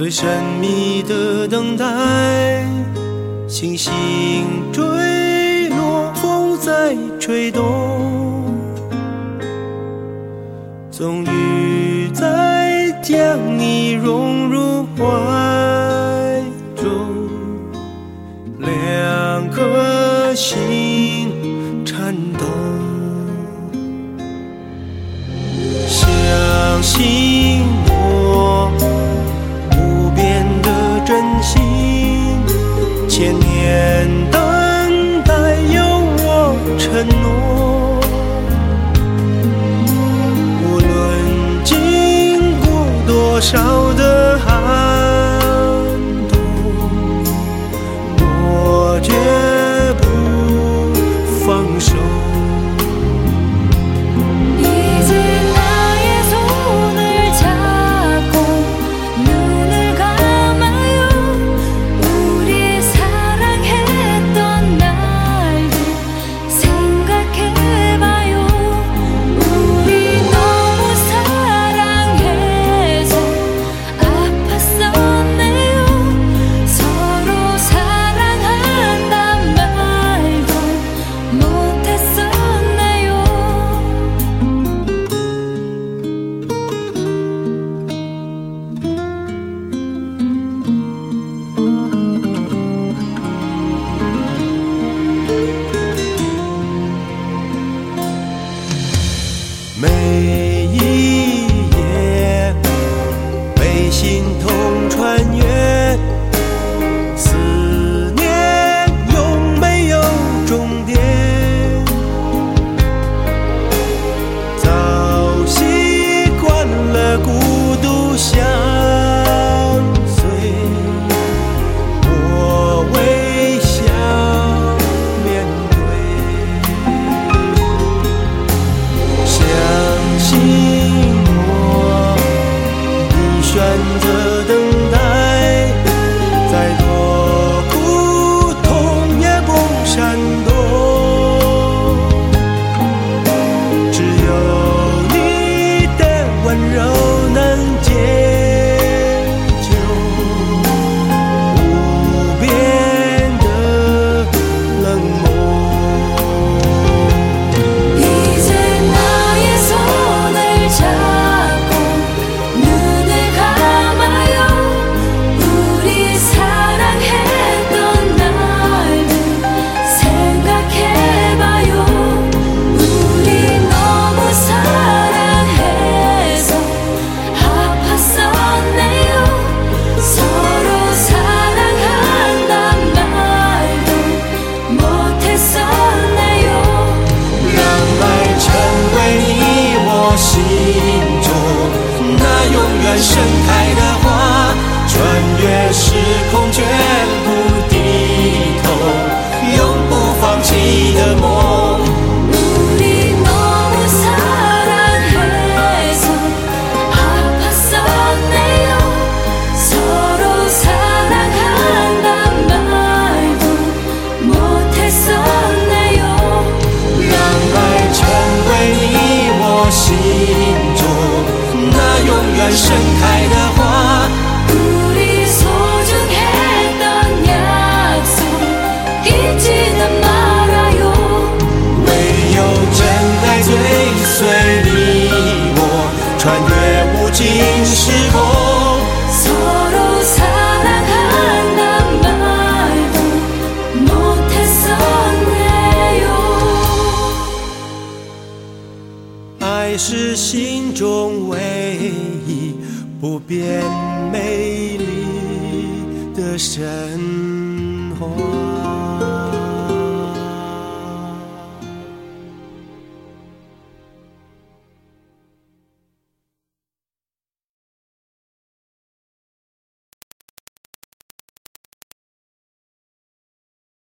最神秘的等待，星星坠落，风在吹动，终于再将你融入怀中，两颗心颤抖，相信。每一夜被心痛穿 see. 爱是心中唯一不变美丽的神话。